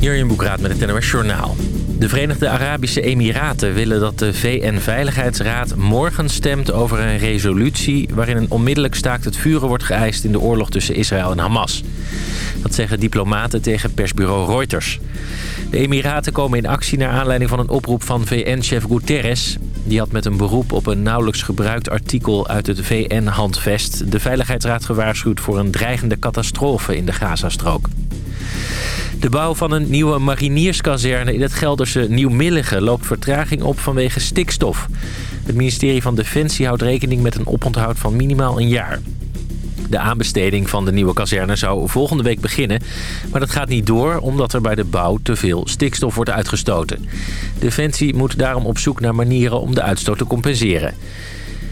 Jurjen Boekraat met het NOS Journaal. De Verenigde Arabische Emiraten willen dat de VN-veiligheidsraad morgen stemt over een resolutie... waarin een onmiddellijk staakt het vuren wordt geëist in de oorlog tussen Israël en Hamas. Dat zeggen diplomaten tegen persbureau Reuters. De Emiraten komen in actie naar aanleiding van een oproep van VN-chef Guterres. Die had met een beroep op een nauwelijks gebruikt artikel uit het VN-handvest... de Veiligheidsraad gewaarschuwd voor een dreigende catastrofe in de Gazastrook. De bouw van een nieuwe marinierskazerne in het Gelderse Nieuwmillige loopt vertraging op vanwege stikstof. Het ministerie van Defensie houdt rekening met een oponthoud van minimaal een jaar. De aanbesteding van de nieuwe kazerne zou volgende week beginnen. Maar dat gaat niet door omdat er bij de bouw te veel stikstof wordt uitgestoten. Defensie moet daarom op zoek naar manieren om de uitstoot te compenseren.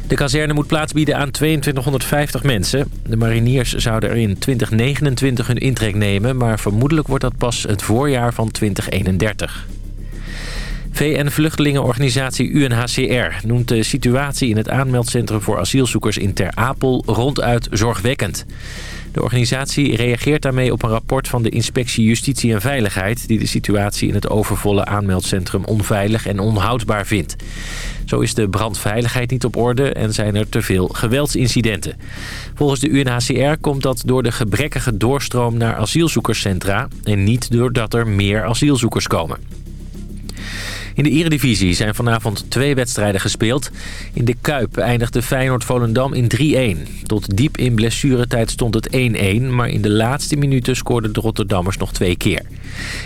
De kazerne moet plaats bieden aan 2250 mensen. De mariniers zouden er in 2029 hun intrek nemen... maar vermoedelijk wordt dat pas het voorjaar van 2031. VN-vluchtelingenorganisatie UNHCR noemt de situatie in het aanmeldcentrum voor asielzoekers in Ter Apel ronduit zorgwekkend. De organisatie reageert daarmee op een rapport van de Inspectie Justitie en Veiligheid... die de situatie in het overvolle aanmeldcentrum onveilig en onhoudbaar vindt. Zo is de brandveiligheid niet op orde en zijn er te veel geweldsincidenten. Volgens de UNHCR komt dat door de gebrekkige doorstroom naar asielzoekerscentra... en niet doordat er meer asielzoekers komen. In de eredivisie zijn vanavond twee wedstrijden gespeeld. In de Kuip eindigde Feyenoord-Volendam in 3-1. Tot diep in blessuretijd stond het 1-1... maar in de laatste minuten scoorden de Rotterdammers nog twee keer.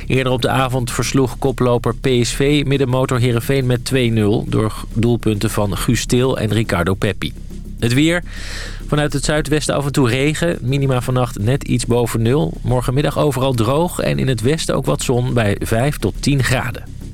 Eerder op de avond versloeg koploper PSV middenmotor Heerenveen met 2-0... door doelpunten van Guus Til en Ricardo Peppi. Het weer. Vanuit het zuidwesten af en toe regen. Minima vannacht net iets boven nul. Morgenmiddag overal droog en in het westen ook wat zon bij 5 tot 10 graden.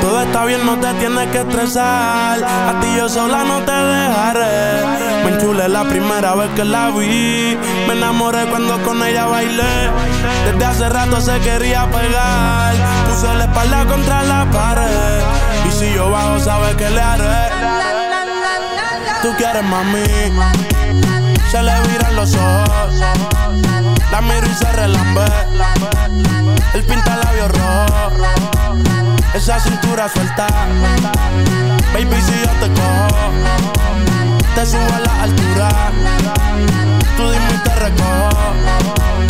Todo está bien, no te tienes que estresar. A ti yo sola no te dejaré. Me enchulé la primera vez que la vi. Me enamoré cuando con ella bailé. Desde hace rato se quería pegar. Puse la espalda contra la pared. Y si yo bajo, sabes que le haré. Tú quieres mami. Se le viran los ojos. La miro y se relambe. El pinta labios rojo. Esa cintura suelta. Baby, si yo te cojo, te subo a la altura. Tú dime y te recojo.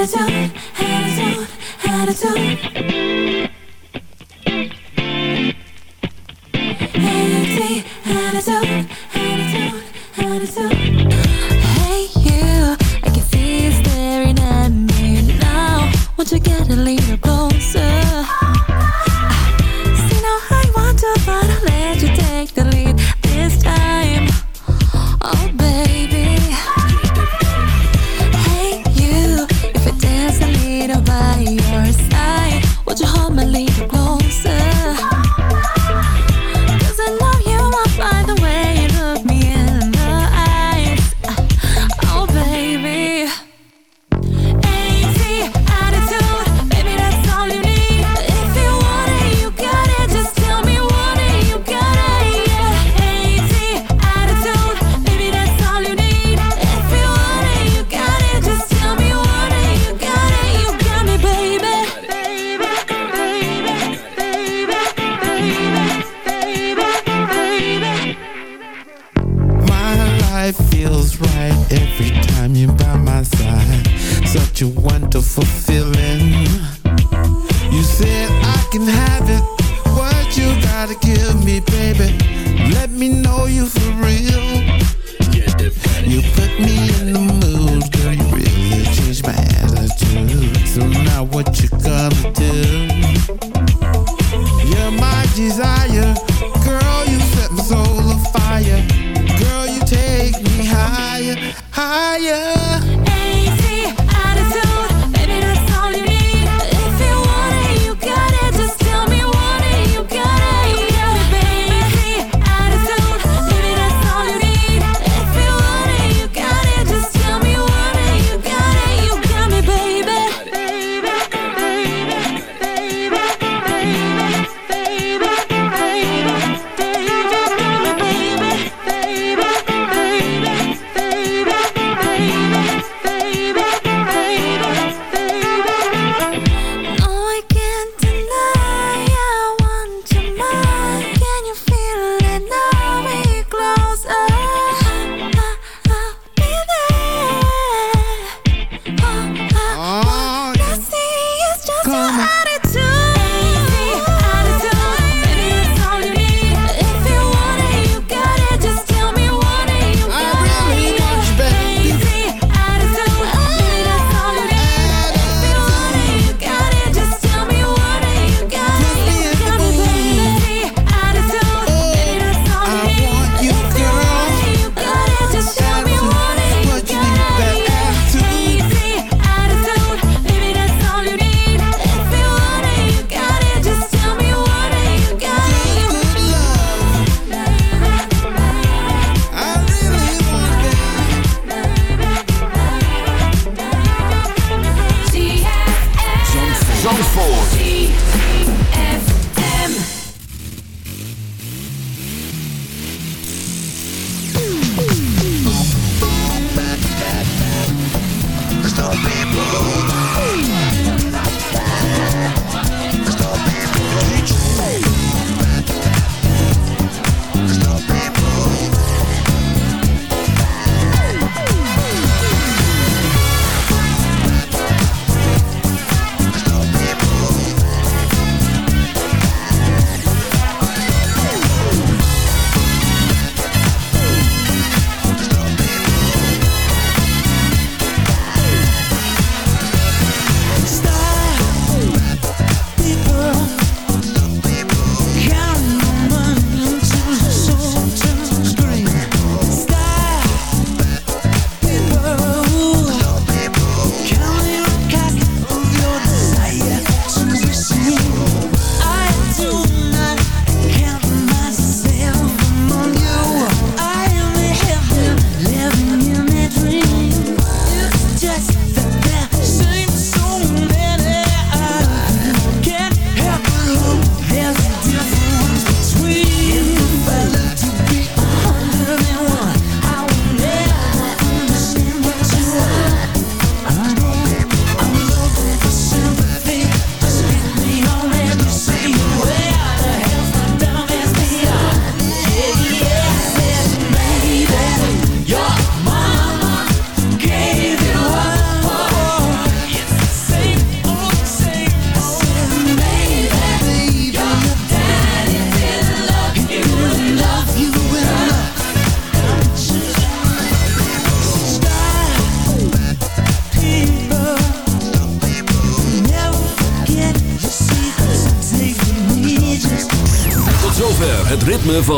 Attitude. to Attitude. to.